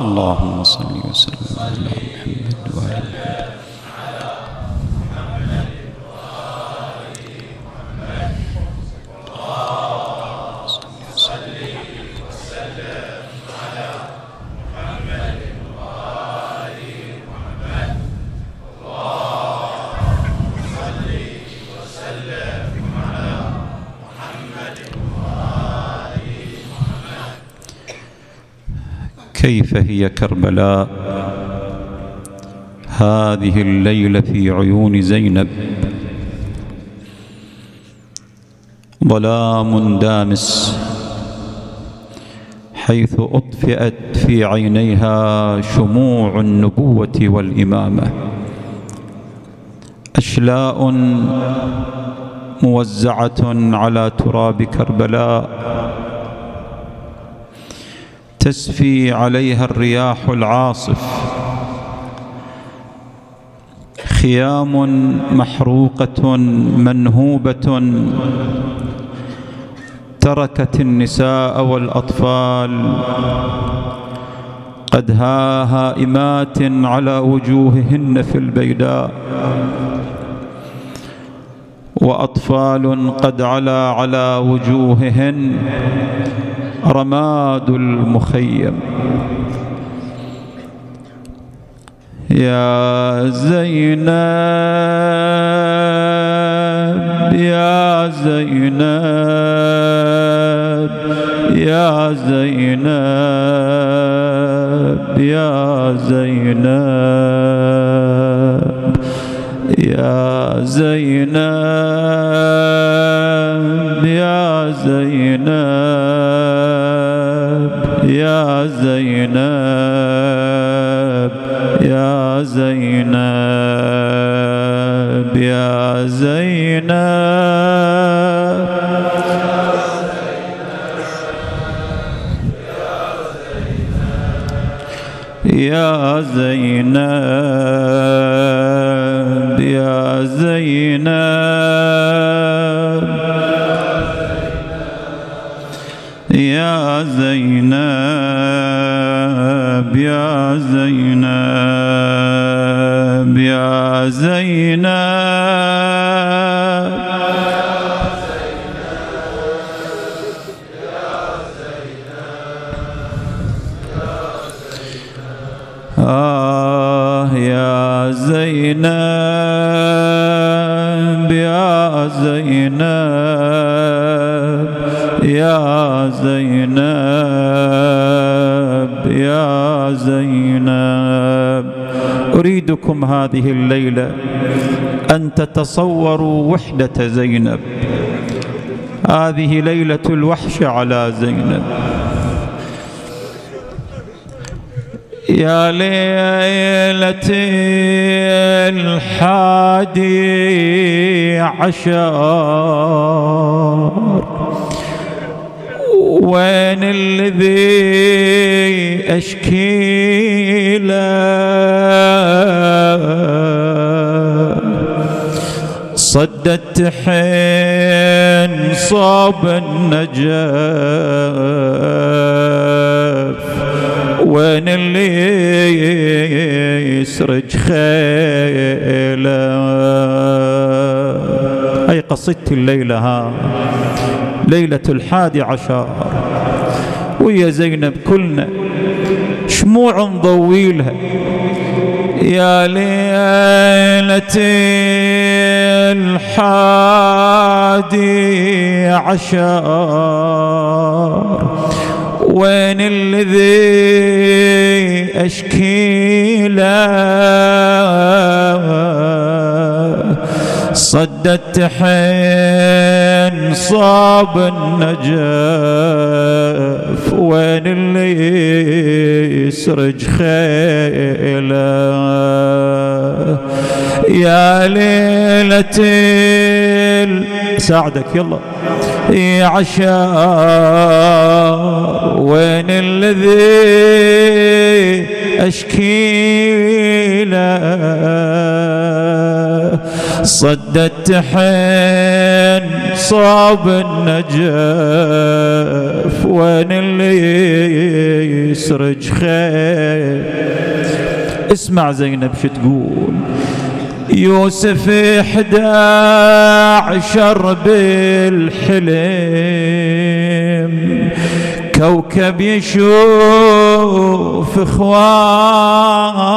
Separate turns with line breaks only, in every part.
اللهم صل وسلم على محمد وآل محمد كيف هي كربلاء؟ هذه الليلة في عيون زينب. ظلام دامس. حيث أطفئت في عينيها شموع النبوة والإمامة. أشلاء موزعة على تراب كربلاء. تسفي عليها الرياح العاصف. خيام محروقة منهوبة تركت النساء والأطفال. قد ها هائمات على وجوههن في البيداء. وأطفال قد علا على وجوههن. رماد المخيم. يا زينب يا زينب يا زينب يا زينب يا زينب. زينب يا زينب. يا زينب يا زينب. يا زينب يا زينب. يا زينب. الليلة أن تتصوروا وحدة زينب. هذه ليلة الوحش على زينب. يا ليلة الحادي عشر. وين الذي أشكي له صدت حين صاب النجف وين اللي يسرج خيله؟ هاي قصيدتي الليلة ها؟ ليلة الحادي عشر. ويا زينب كلنا شموع نضويلها يا ليلة الحادي عشر. وين الذي أشكي له صدت حين صاب النجف وين اللي يسرج خيله؟ يا ليلة ساعدك يلا. يا عشاء وين الذي أشكي له؟ صدت حين صاب النجف وين اللي يسرج خير؟ اسمع زينب شو تقول. يوسف إحدى عشر بالحلم كوكب يشوف إخوانه.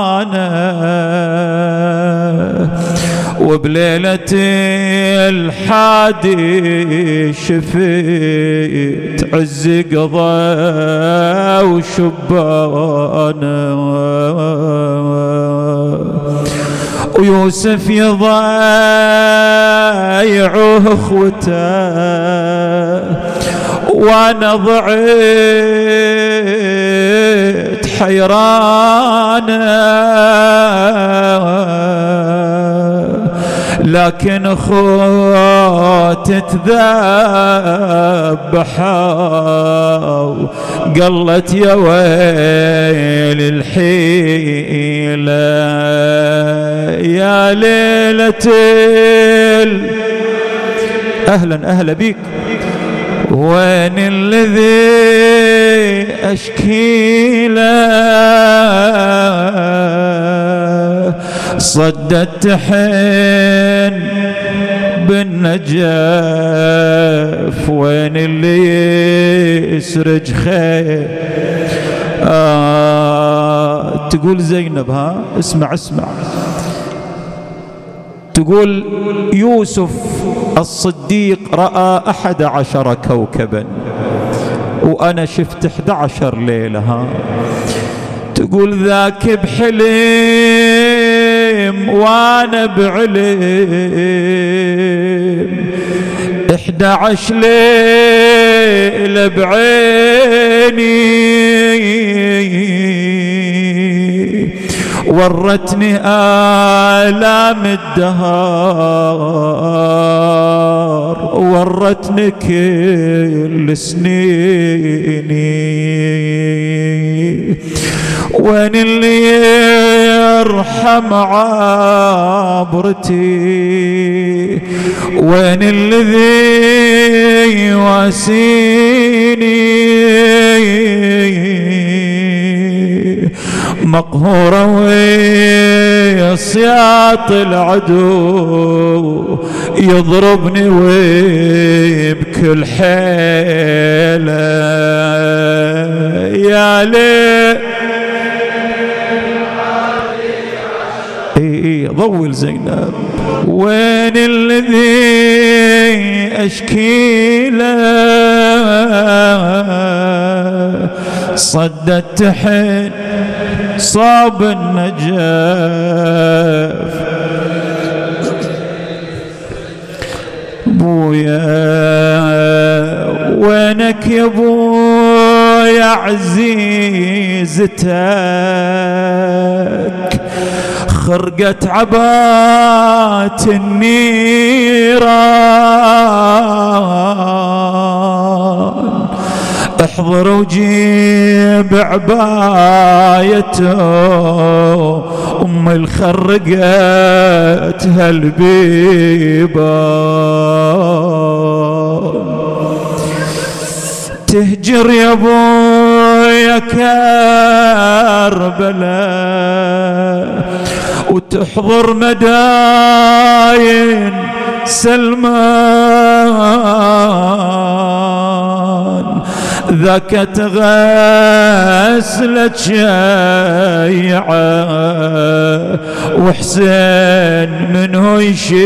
وبليلة الحادي شفيت عز قضى وشبانه. ويوسف يضايعه أخوته. وأنا ضعيت حيرانه لكن اخوت تذبحوا. قلت يا ويل الحيلة يا ليلة أهلا أهلا بيك. وين الذي أشكي له صدت حين بالنجف وين اللي يسرج خير؟ آه تقول زينب ها؟ اسمع اسمع. تقول يوسف الصديق رأى أحد عشر كوكبا. وأنا شفت أحد عشر ليلة ها. تقول ذاك بحلم وأنا بعلم إحدى عشر ليلة بعيني. ورتني آلام الدهار ورتني كل سنيني. وين اللي يرحم عبرتي وين الذي يواسيني مقهورة ويصياط العدو يضربني وبكل حيلة يا ليل ضول زينب. وين الذي أشكي له؟ صدت حين صاب النجف. بويا وينك يا بويا عزيزتك خرقت عبات النيران. احضر وجيب عبايته أم الخرقت هالبيبان تهجر يا أبويا كربلاء وتحضر مداين سلمان ذاك تغسلت شيعة وحسين منه يشيله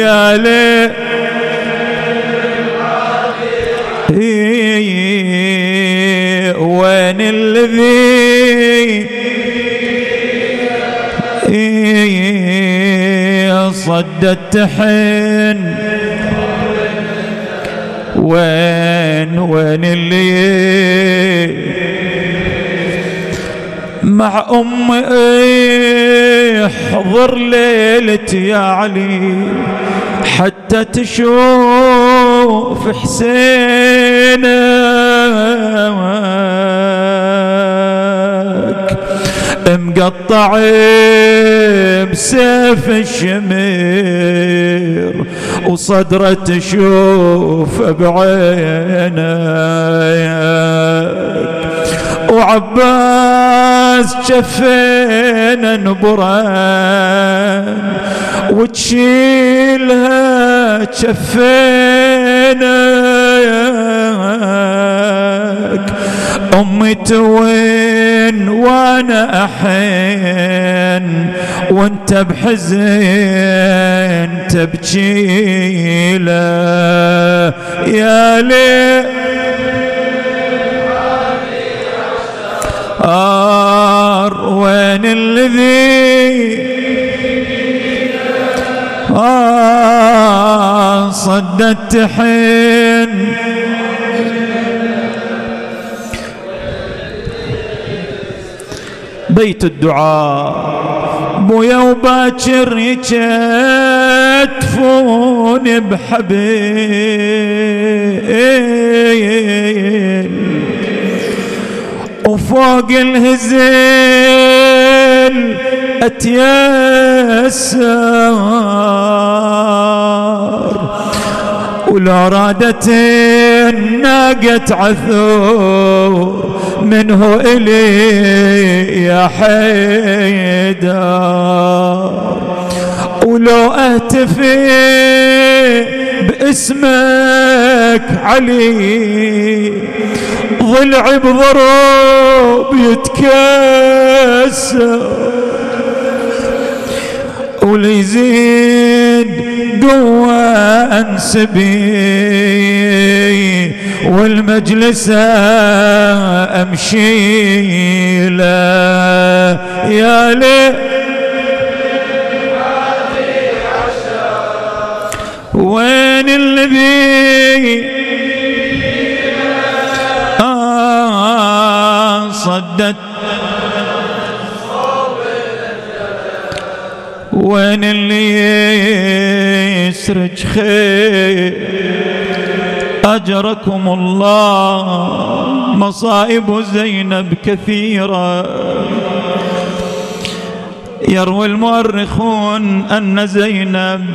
يا ليل. وين الذي صدت حين وين وين اللي مع امي احضر ليلتي يا علي. حتى تشوف حسينك. مقطع بسيف الشمير وصدرة تشوف بعينك. وعباس شفينا نبران وتشيلها شفينا. أمي توين وأنا أحين وأنت بحزن تبكي له. يا لي آر وين الذي؟ آه صدت حين. بيت الدعاء. بويا وباكر يكتفون بحبيب. وفوق الهزل أتيسر. ولو رادت الناقة عثور منه إلي يا حيدر. ولو أهتفي باسمك علي ضلعي بضرب يتكسر. وليزيد قوة أنسبي والمجلس أمشي له يا ليه وين الذي آه صدت وين اللي يسرج خير؟ أجركم الله. مصائب زينب كثيرة. يروي المؤرخون أن زينب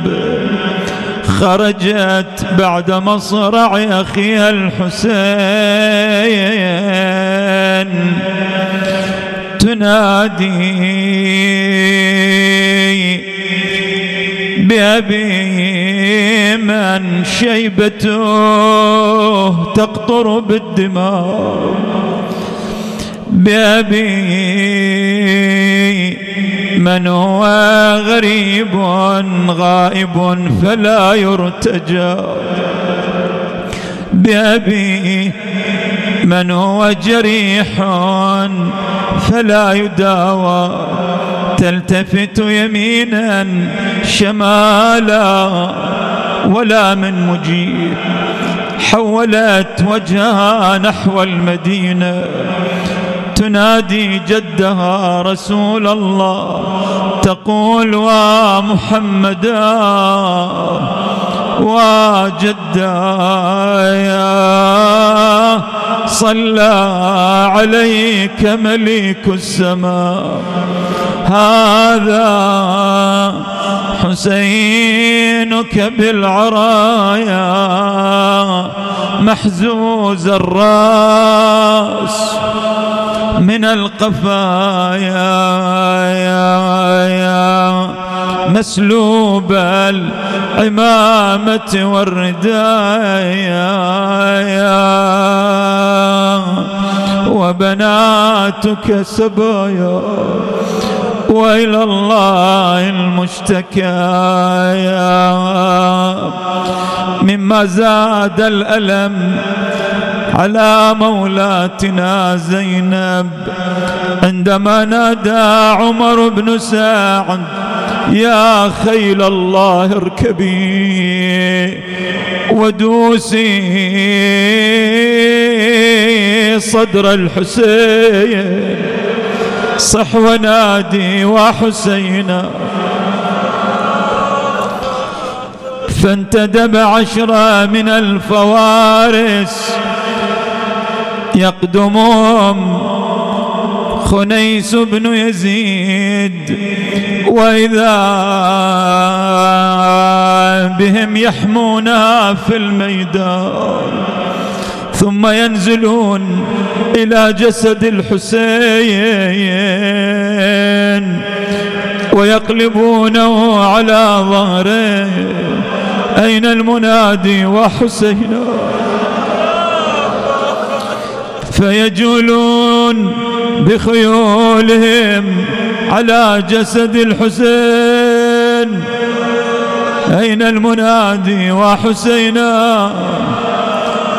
خرجت بعد مصرع أخيها الحسين. تنادي بأبي من شيبته تقطر بالدماء. بأبي من هو غريب غائب فلا يرتجى. بأبي من هو جريح فلا يداوى. تلتفت يمينا شمالا ولا من مجيب. حولت وجهها نحو المدينة. تنادي جدها رسول الله. تقول ومحمدا وجدا يا صلى عليك ملك السماء. هذا حسينك بالعرايا محزوز الراس من القفايا. يا يا مسلوب العمامة والردايا. وبناتك سبايا وإلى الله المشتكى. مما زاد الألم على مولاتنا زينب عندما نادى عمر بن سعد يا خيل الله اركبي ودوسي صدر الحسين. صح ونادي وحسينا. فانتدب عشرة من الفوارس يقدمهم خنيس بن يزيد وإذا بهم يحمونها في الميدان. ثم ينزلون إلى جسد الحسين ويقلبونه على ظهره أين المنادي وحسينا فيجولون بخيولهم على جسد الحسين. أين المنادي وحسينا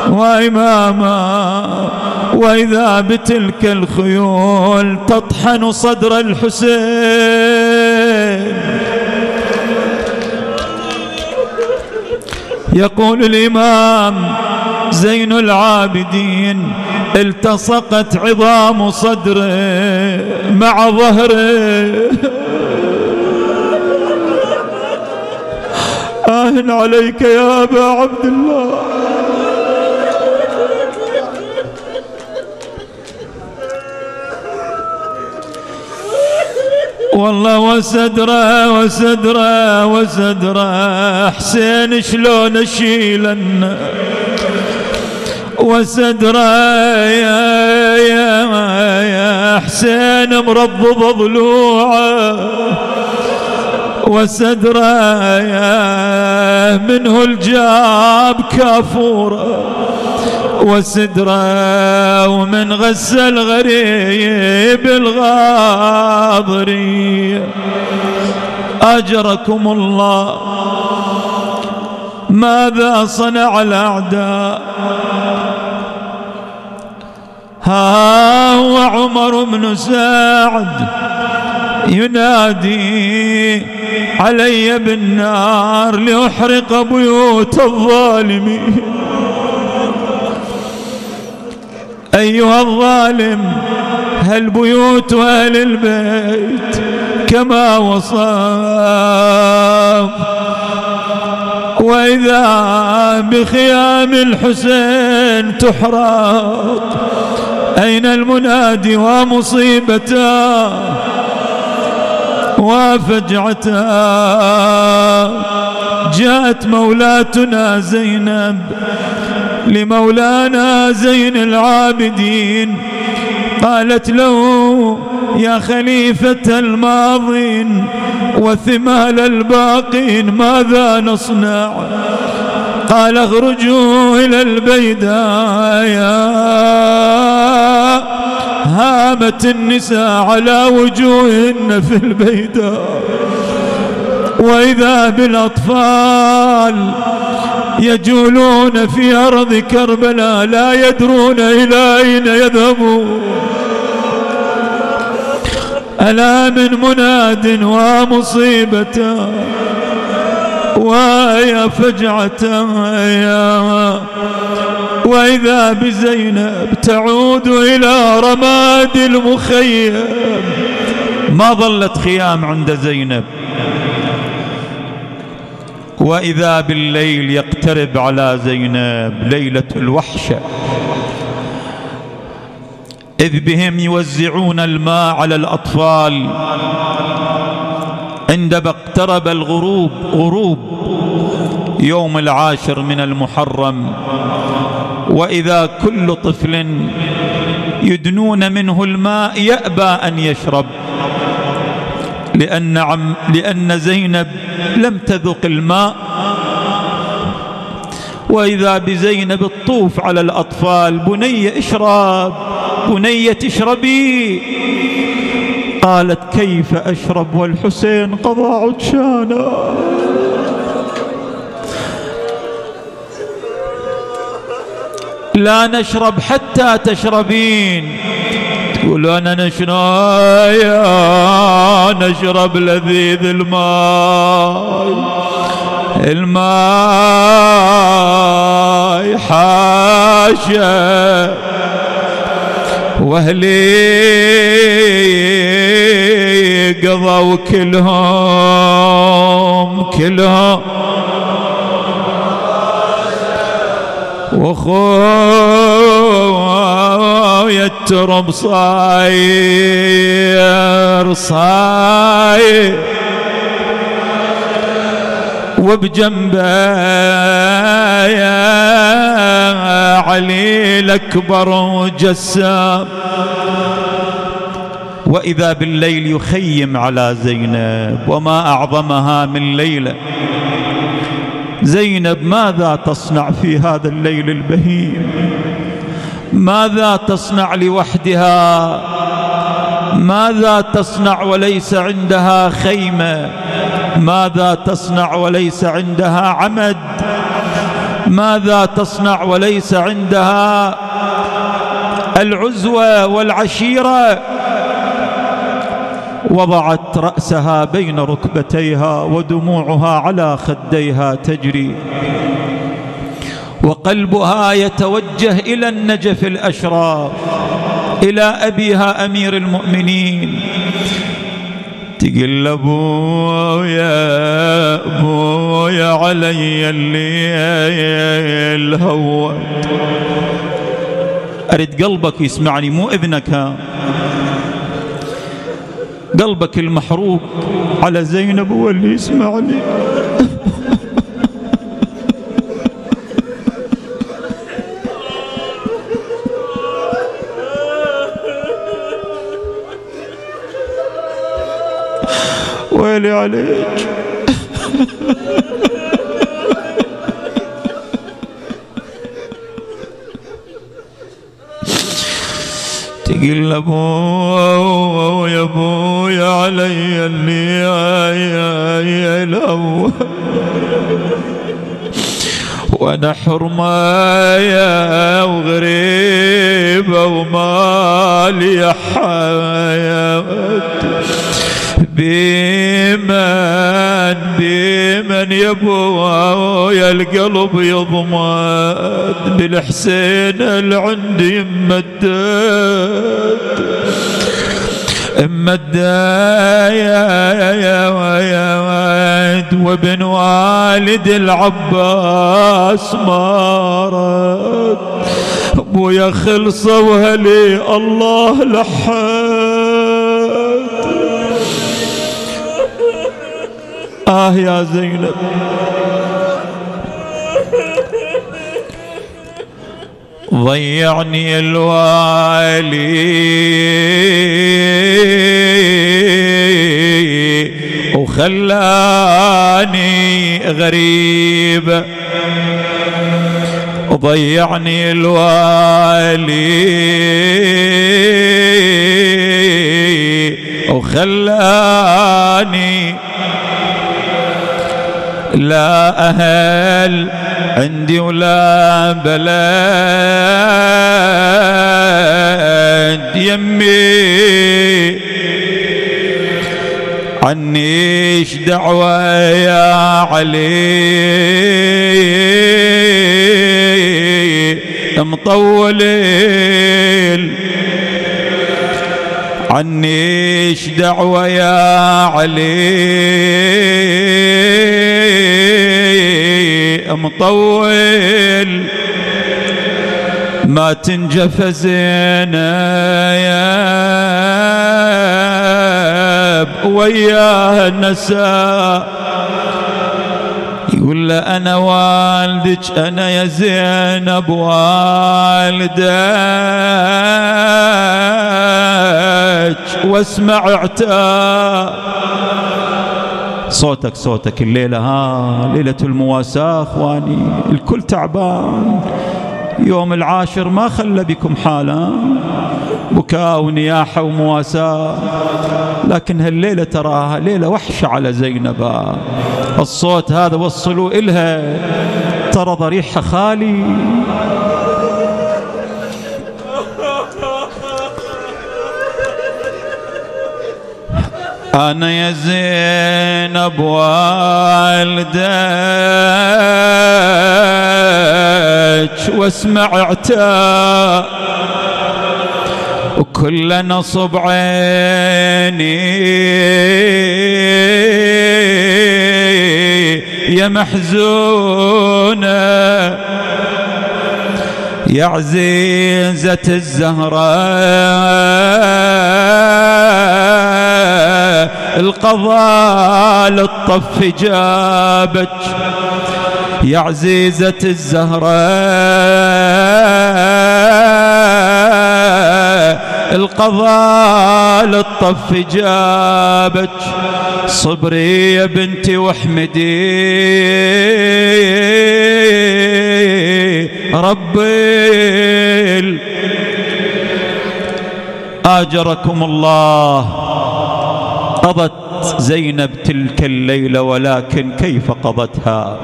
وإماما وإذا بتلك الخيول تطحن صدر الحسين. يقول الإمام زين العابدين التصقت عظام صدره مع ظهره. آه عليك يا أبا عبد الله. والله وسدره وسدره وسدره. حسين شلون أشيلن؟ وسدره يا, يا, يا حسين مرضض ضلوعه وسدره يا منه الجاب كافوره. وسدرة ومن غسل غريب الغاضري أجركم الله. ماذا صنع الأعداء؟ ها هو عمر بن سعد ينادي علي بالنار لأحرق بيوت الظالمين. أيها الظالم هل بيوت أهل البيت كما وصف وإذا بخيام الحسين تحرق أين المنادي ومصيبته؟ وفجعته. جاءت مولاتنا زينب لمولانا زين العابدين. قالت له يا خليفة الماضين وثمال الباقين ماذا نصنع؟ قال اخرجوا إلى البيداء هامت النساء على وجوههن في البيداء. وإذا بالأطفال يجولون في أرض كربلاء لا يدرون إلى أين يذهبون. ألا من مناد ومصيبة ويا فجعة يا وإذا بزينب تعود إلى رماد المخيم. ما ظلت خيام عند زينب. وإذا بالليل يقترب على زينب ليلة الوحشة إذ بهم يوزعون الماء على الأطفال. عندما اقترب الغروب غروب يوم العاشر من المحرم. وإذا كل طفل يدنون منه الماء يأبى أن يشرب. لأن, عم لأن زينب لم تذق الماء. وإذا بزينب الطوف على الأطفال بني اشرب بنية اشربي قالت كيف أشرب والحسين قضى عطشانا. لا نشرب حتى تشربين. تقول أنا نشرايا نشرب لذيذ الماء الماء حاشا واهلي قضوا كلهم كلهم. وخويا الترب صاير. صاير وبجنبه يا علي الأكبر وجسام وإذا بالليل يخيم على زينب وما أعظمها من ليلة. زينب ماذا تصنع في هذا الليل البهيم؟ ماذا تصنع لوحدها؟ ماذا تصنع وليس عندها خيمة؟ ماذا تصنع وليس عندها عمد؟ ماذا تصنع وليس عندها العزوة والعشيرة؟ وضعت رأسها بين ركبتيها ودموعها على خديها تجري. وقلبها يتوجه إلى النجف الاشراف إلى أبيها أمير المؤمنين. تقل أبويا أبويا علي الليل هوت. أريد قلبك يسمعني مو اذنك قلبك المحروق على زينب هو اللي يسمعني. ويلي عليك؟ تقول ابو يا ابو يا علي اللي يا يا وأنا حرمه يا وغريبة ومالي حياه بمن بمن يبو يا القلب يضمد بالحسين العندي مدد مدد يا ولد وابن والد العباس مارد. أبويا خلصوا وهلي الله لحد. آه يا زينب. ضيعني الوالي. وخلاني غريب. ضيعني الوالي. وخلاني لا أهل عندي ولا بلد. يمي عنيش دعوة يا علي؟ مطول عنيش دعوة يا علي؟ مطول. ما تنجف زينة يا وياها النساء يقول له أنا والدك أنا يا زينب والدك. واسمع اعتاب. صوتك صوتك الليلة ها ليلة المواساة أخواني الكل تعبان. يوم العاشر ما خلى بكم حالا؟ بكاء ونياحة ومواساة لكن هالليلة تراها ليلة وحشة على زينب الصوت هذا وصلوا إلها ترى ضريحها خالي. أنا يا زينب والدك واسمع عتاب وكل نصب عيني يا محزونة. يا عزيزة الزهرة. القضاء للطف جابك. يا عزيزة الزهرة القضاء للطف جابك. صبري يا بنتي واحمدي ربي آجركم الله. قضت زينب تلك الليلة ولكن كيف قضتها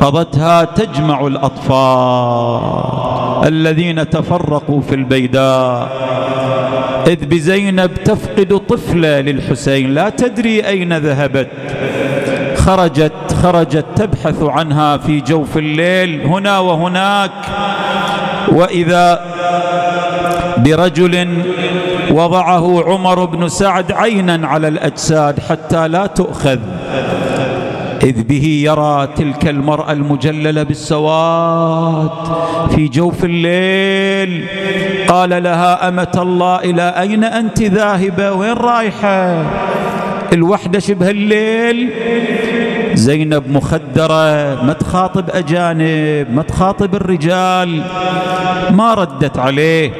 قضتها تجمع الأطفال الذين تفرقوا في البيداء. إذ بزينب تفقد طفلة للحسين لا تدري أين ذهبت. خرجت خرجت تبحث عنها في جوف الليل هنا وهناك. وإذا برجل وضعه عمر بن سعد عينا على الأجساد حتى لا تؤخذ. إذ به يرى تلك المرأة المجللة بالسواد في جوف الليل. قال لها أمة الله إلى أين أنت ذاهبة؟ وين رايحة؟ الوحدة شبه الليل. زينب مخدرة ما تخاطب أجانب ما تخاطب الرجال. ما ردت عليه.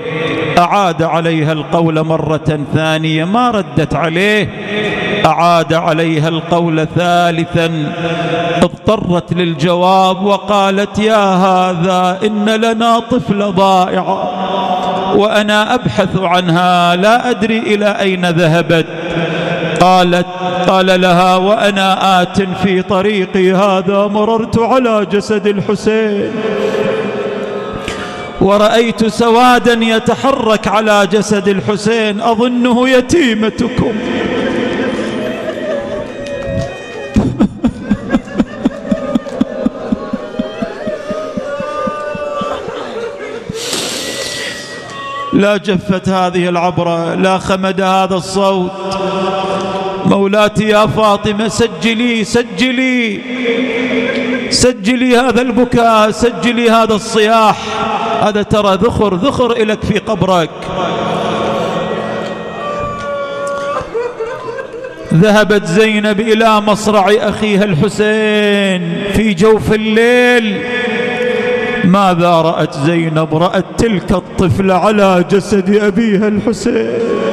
أعاد عليها القول مرة ثانية ما ردت عليه. أعاد عليها القول ثالثا. اضطرت للجواب وقالت يا هذا إن لنا طفل ضائعة وأنا أبحث عنها لا أدري إلى أين ذهبت. قالت قال لها وأنا آت في طريقي هذا مررت على جسد الحسين. ورأيت سوادا يتحرك على جسد الحسين أظنه يتيمتكم. لا جفت هذه العبرة لا خمد هذا الصوت. مولاتي يا فاطمة سجلي سجلي. سجلي هذا البكاء سجلي هذا الصياح. هذا ترى ذخر ذخر إليك في قبرك. ذهبت زينب إلى مصرع أخيها الحسين في جوف الليل. ماذا رأت زينب؟ رأت تلك الطفلة على جسد أبيها الحسين.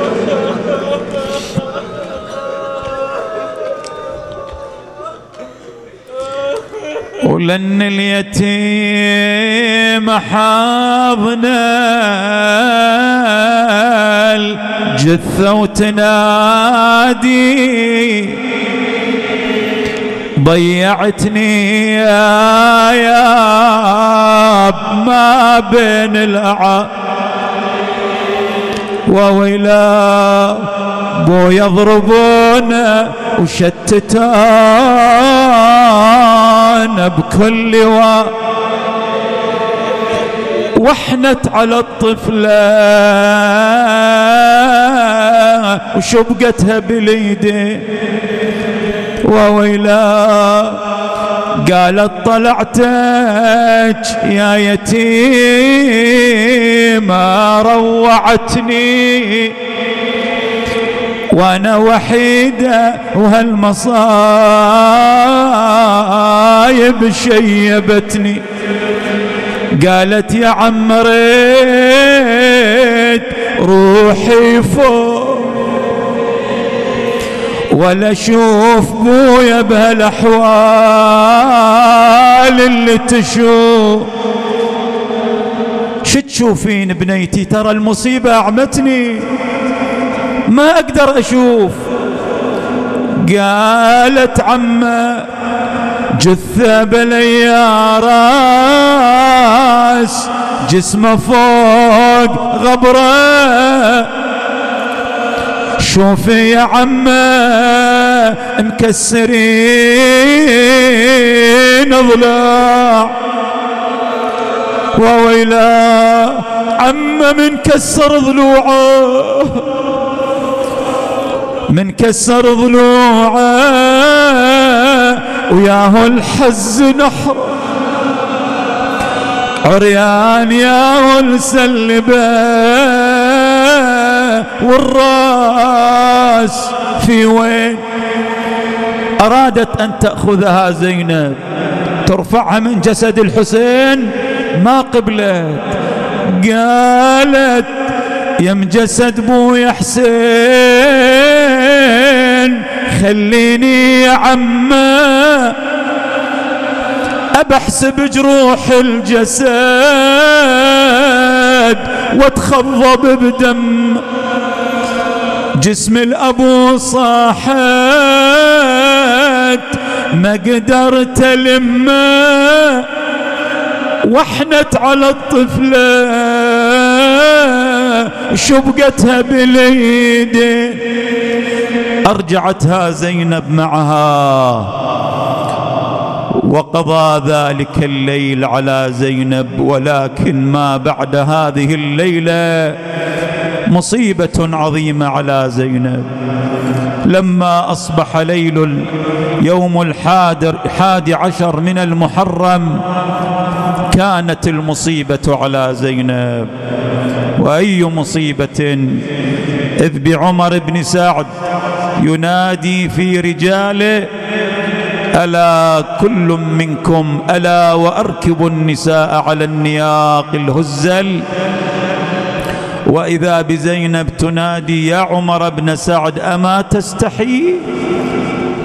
ولن اليتيم حاضنا الجثة وتنادي. ضيعتني يا ياب ما بين الأعاب وويلا بو يضربون وشتتان بكل و وحنت على الطفلة وشبقتها باليدين وويلا قالت طلعتك يا يتيم روعتني. وأنا وحيدة وهالمصايب شيبتني. قالت يا عم ريت روحي فوق ولا أشوف بويا بهالأحوال اللي تشوف. شو تشوفين بنيتي؟ ترى المصيبة أعمتني. ما أقدر أشوف. قالت عمة جثة بليا راس جسمه فوق غبرة. شوفي يا عمة مكسرين ضلع. وويلا عمة منكسر ضلوعه. منكسر ضلوعه وياه الحز نحر. عريان يا والسلبة والراس في وين؟ أرادت أن تأخذها زينب. ترفعها من جسد الحسين ما قبلت. قالت يا مجسد بو حسين خليني يا عمه. أبحسب جروح الجسد واتخضب بدم. جسم الأبو صاحت ما قدرت لما وحنت على الطفلة شبقتها باليد أرجعتها زينب معها. وقضى ذلك الليل على زينب ولكن ما بعد هذه الليلة مصيبة عظيمة على زينب. لما أصبح ليل يوم الحادر حادي عشر من المحرم كانت المصيبة على زينب؟ وأي مصيبة؟ إذ بعمر بن سعد ينادي في رجاله ألا كل منكم ألا وأركب النساء على النياق الهزل؟ وإذا بزينب تنادي يا عمر بن سعد أما تستحي؟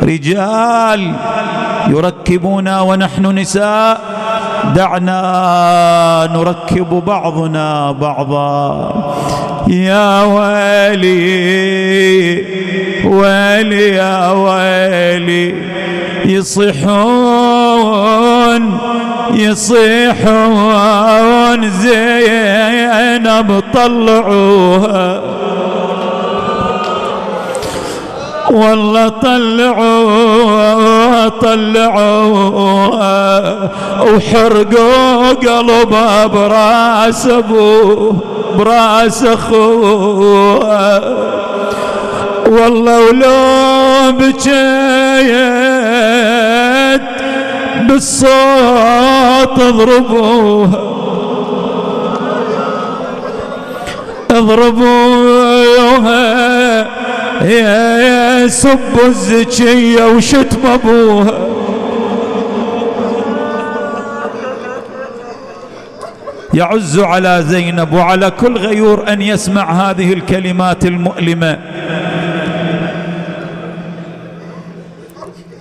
رجال يركبونا ونحن نساء. دعنا نركب بعضنا بعضا. يا ويلي ويلي يا ويلي يصيحون يصيحون زينب طلعوها. والله طلعوها. طلعوها وحرقوا قلبها براس ابوه براس أخوها. والله ولو بجيت بالصوت اضربوها. اضربوها سبوا الزكية وشتم ابوها يعز على زينب وعلى كل غيور أن يسمع هذه الكلمات المؤلمة.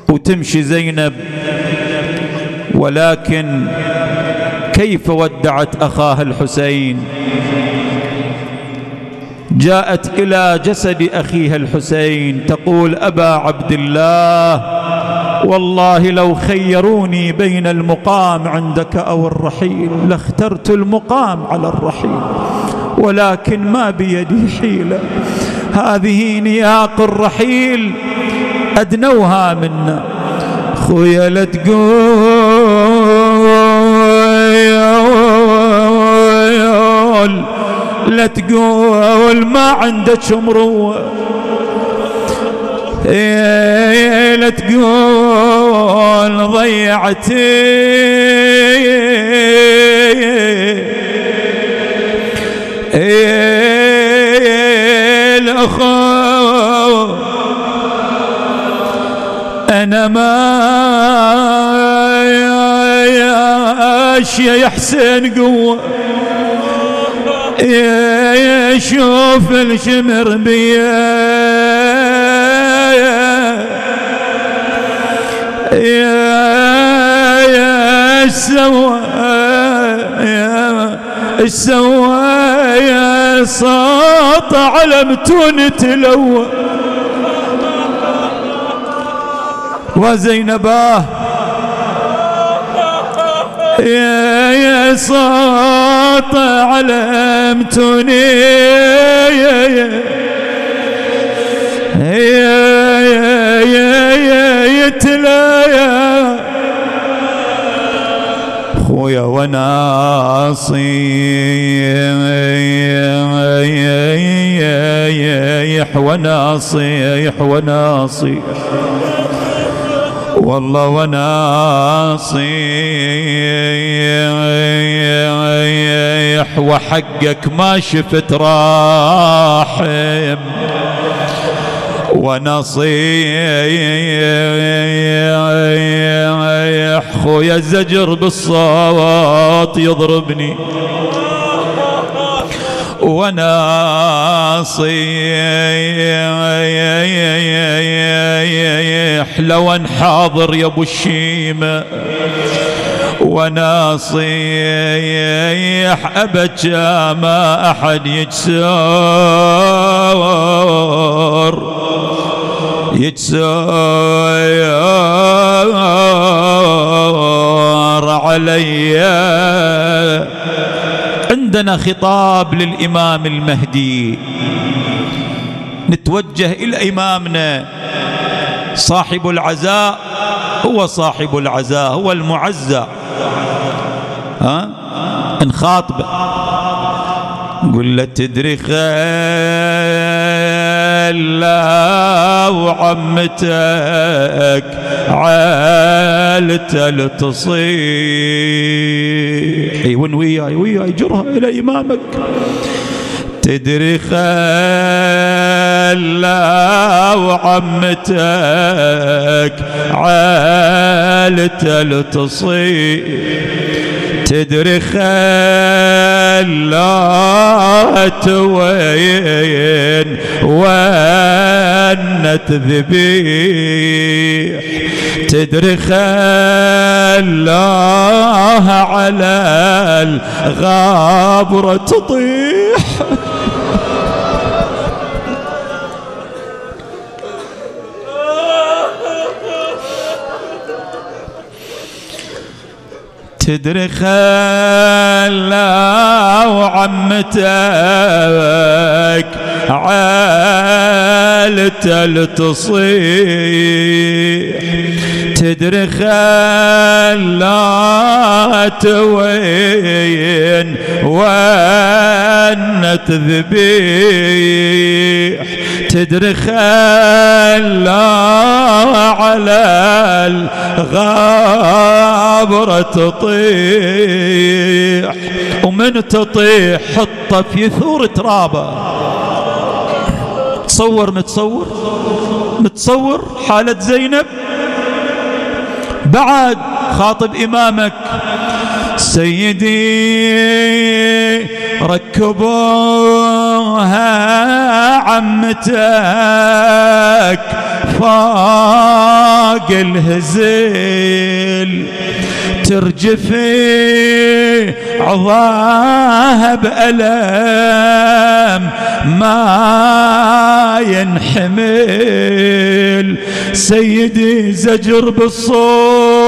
وتمشي زينب. ولكن كيف ودعت أخاها الحسين؟ جاءت إلى جسد أخيها الحسين تقول أبا عبد الله والله لو خيروني بين المقام عندك أو الرحيل لاخترت المقام على الرحيل ولكن ما بيدي حيلة. هذه نياق الرحيل أدنوها منا. خويا لا تقول لا تقول ما عندك مروه لا تقول ضيعتي الاخو أنا ما يا حسين قوه يا شوف الشمر بيا. يا يا سوى يا السوى يا صوت علمتون تلوى. وزينباه يا يا صوت علمتني يا يا يا يا يا يتلا يا خويا وناصي. والله وناصي وحقك ما شفت راحم. ونصيح خويا الزجر بالصوت يضربني. وناصيح لو حاضر يا ابو الشيمة. وناصيح أبجى ما أحد يجسور يجسور علي. عندنا خطاب للإمام المهدي. نتوجه إلى إمامنا. صاحب العزاء هو صاحب العزاء هو المعزى. ها؟ نخاطبه قل له تدري خلا وعمتك عالته لتصيح وين وياي؟ وياي جرها إلى إمامك. تدري خلا وعمتك عالته لتصيح تدري خلات وين ونت ذبيح تدري خلاها على الغابرة تطيح. تدري خلا وعمتك عالته لتصيح تدري خلات وين ونت ذبيح تدري خلا على الغابرة تطيح. ومن تطيح حطه في ثور ترابة. تصور متصور؟ متصور حالة زينب؟ بعد خاطب إمامك. سيدي ركبوها عمتك فوق الهزيل ترجفي عظاها بألم ما ينحمل. سيدي زجر بالصوت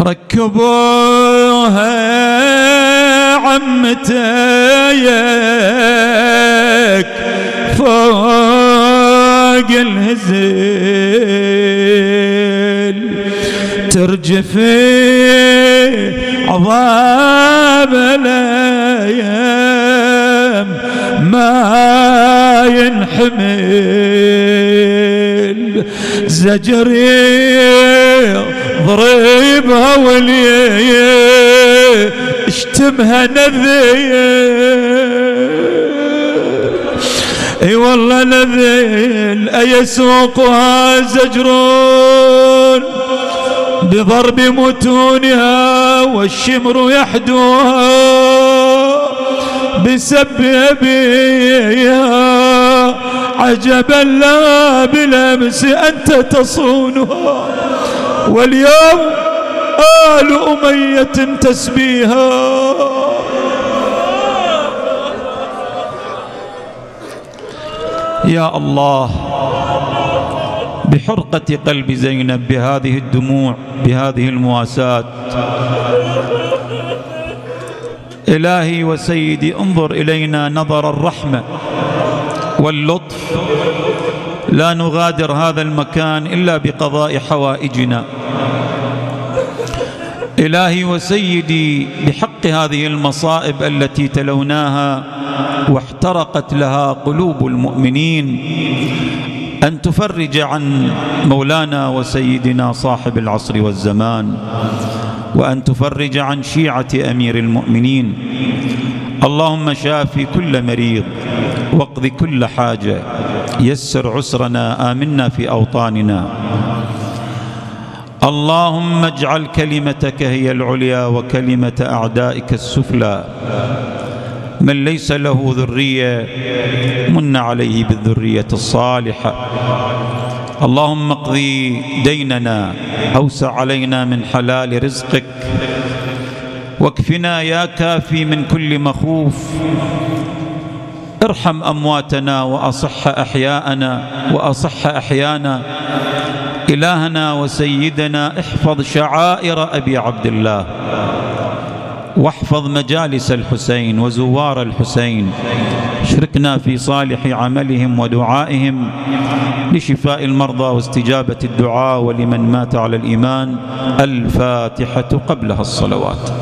ركبوها عمتيك فوق الهزيل ترجفي عظام الأيام ما ينحمل. زجري ضريبها وليه اشتمها نذية. اي والله نذيل ايسوقها زجرون. بضرب متونها والشمر يحدوها بسب أبيها عجبا لا بلمس أنت تصونها. واليوم آل أمية تسبيها. يا الله بحرقة قلب زينب بهذه الدموع بهذه المواساة. إلهي وسيدي انظر إلينا نظر الرحمة واللطف لا نغادر هذا المكان إلا بقضاء حوائجنا. إلهي وسيدي بحق هذه المصائب التي تلوناها واحترقت لها قلوب المؤمنين أن تفرج عن مولانا وسيدنا صاحب العصر والزمان وأن تفرج عن شيعة أمير المؤمنين. اللهم شافي كل مريض واقض كل حاجة. يسر عسرنا آمنا في أوطاننا. اللهم اجعل كلمتك هي العليا وكلمة أعدائك السفلى. من ليس له ذرية من عليه بالذرية الصالحة. اللهم اقضي ديننا أوسع علينا من حلال رزقك. واكفنا يا كافي من كل مخوف. ارحم أمواتنا وأصح أحياءنا وأصح أحيانا. إلهنا وسيدنا احفظ شعائر أبي عبد الله. واحفظ مجالس الحسين وزوار الحسين. اشركنا في صالح عملهم ودعائهم. لشفاء المرضى واستجابة الدعاء ولمن مات على الإيمان. الفاتحة قبلها الصلوات.